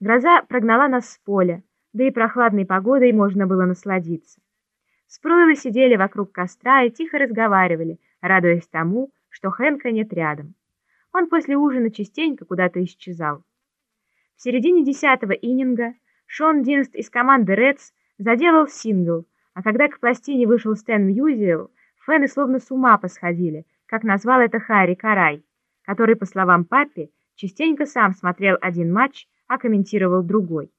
Гроза прогнала нас с поля, да и прохладной погодой можно было насладиться. Спруилы сидели вокруг костра и тихо разговаривали, радуясь тому, что Хэнка нет рядом. Он после ужина частенько куда-то исчезал. В середине десятого ининга Шон Динст из команды Reds заделал сингл, а когда к пластине вышел Стэн Мьюзиэл, фэны словно с ума посходили, как назвал это Харри Карай, который, по словам папи, частенько сам смотрел один матч, а комментировал другой.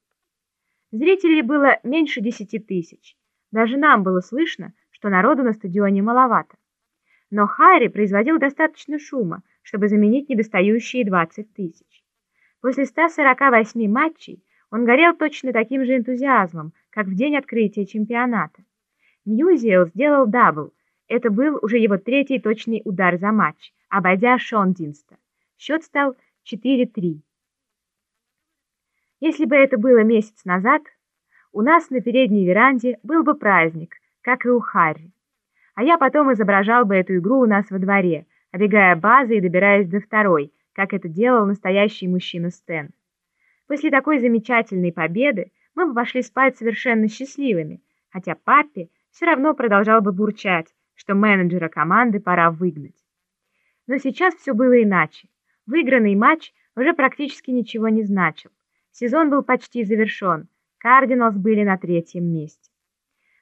Зрителей было меньше десяти тысяч. Даже нам было слышно, что народу на стадионе маловато. Но Харри производил достаточно шума, чтобы заменить недостающие 20 тысяч. После 148 матчей он горел точно таким же энтузиазмом, как в день открытия чемпионата. Мьюзиэл сделал дабл. Это был уже его третий точный удар за матч, обойдя Шон Динста. Счет стал 4-3. Если бы это было месяц назад, у нас на передней веранде был бы праздник, как и у Харри. А я потом изображал бы эту игру у нас во дворе, обегая базы и добираясь до второй, как это делал настоящий мужчина Стэн. После такой замечательной победы мы бы пошли спать совершенно счастливыми, хотя папе все равно продолжал бы бурчать, что менеджера команды пора выгнать. Но сейчас все было иначе. Выигранный матч уже практически ничего не значил. Сезон был почти завершен. Кардиналс были на третьем месте.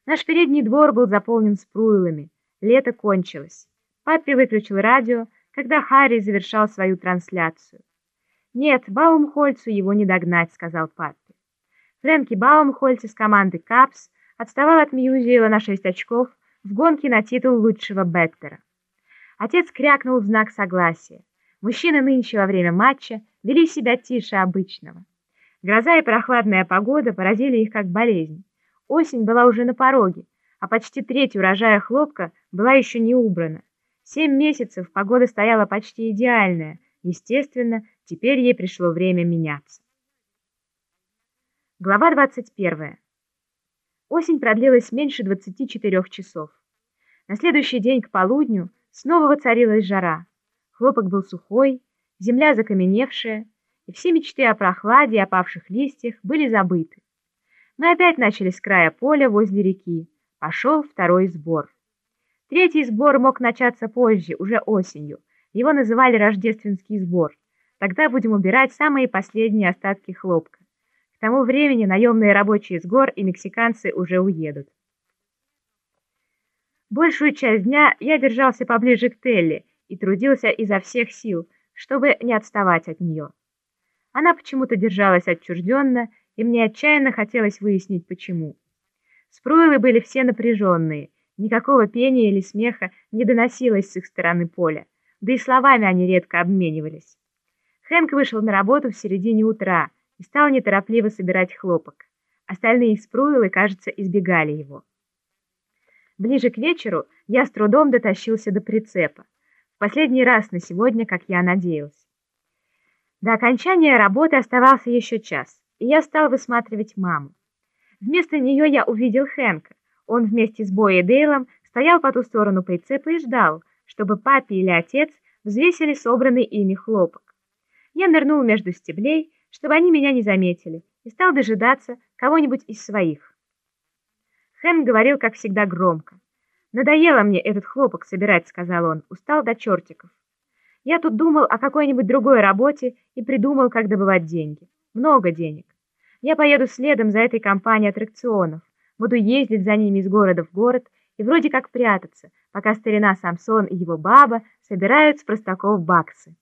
Наш передний двор был заполнен спруилами. Лето кончилось. Папе выключил радио, когда Харри завершал свою трансляцию. «Нет, Баумхольцу его не догнать», — сказал папе. Фрэнки Баумхольц из команды «Капс» отставал от Мьюзиэла на 6 очков в гонке на титул лучшего беттера. Отец крякнул в знак согласия. Мужчины нынче во время матча вели себя тише обычного. Гроза и прохладная погода поразили их как болезнь. Осень была уже на пороге, а почти треть урожая хлопка была еще не убрана. Семь месяцев погода стояла почти идеальная, естественно, теперь ей пришло время меняться. Глава 21. Осень продлилась меньше 24 часов. На следующий день к полудню снова воцарилась жара. Хлопок был сухой, земля закаменевшая, и все мечты о прохладе и опавших листьях были забыты. Мы опять начали с края поля возле реки. Пошел второй сбор. Третий сбор мог начаться позже, уже осенью. Его называли рождественский сбор. Тогда будем убирать самые последние остатки хлопка. К тому времени наемные рабочие с гор и мексиканцы уже уедут. Большую часть дня я держался поближе к Телли и трудился изо всех сил, чтобы не отставать от нее. Она почему-то держалась отчужденно, и мне отчаянно хотелось выяснить, почему. Спруилы были все напряженные, никакого пения или смеха не доносилось с их стороны поля, да и словами они редко обменивались. Хэнк вышел на работу в середине утра и стал неторопливо собирать хлопок. Остальные спруилы, кажется, избегали его. Ближе к вечеру я с трудом дотащился до прицепа. В последний раз на сегодня, как я надеялся. До окончания работы оставался еще час, и я стал высматривать маму. Вместо нее я увидел Хэнка. Он вместе с Бой и Дейлом стоял по ту сторону прицепа и ждал, чтобы папе или отец взвесили собранный ими хлопок. Я нырнул между стеблей, чтобы они меня не заметили, и стал дожидаться кого-нибудь из своих. Хэнк говорил, как всегда, громко. «Надоело мне этот хлопок собирать», — сказал он, — «устал до чертиков». Я тут думал о какой-нибудь другой работе и придумал, как добывать деньги. Много денег. Я поеду следом за этой компанией аттракционов, буду ездить за ними из города в город и вроде как прятаться, пока старина Самсон и его баба собирают с простаков баксы.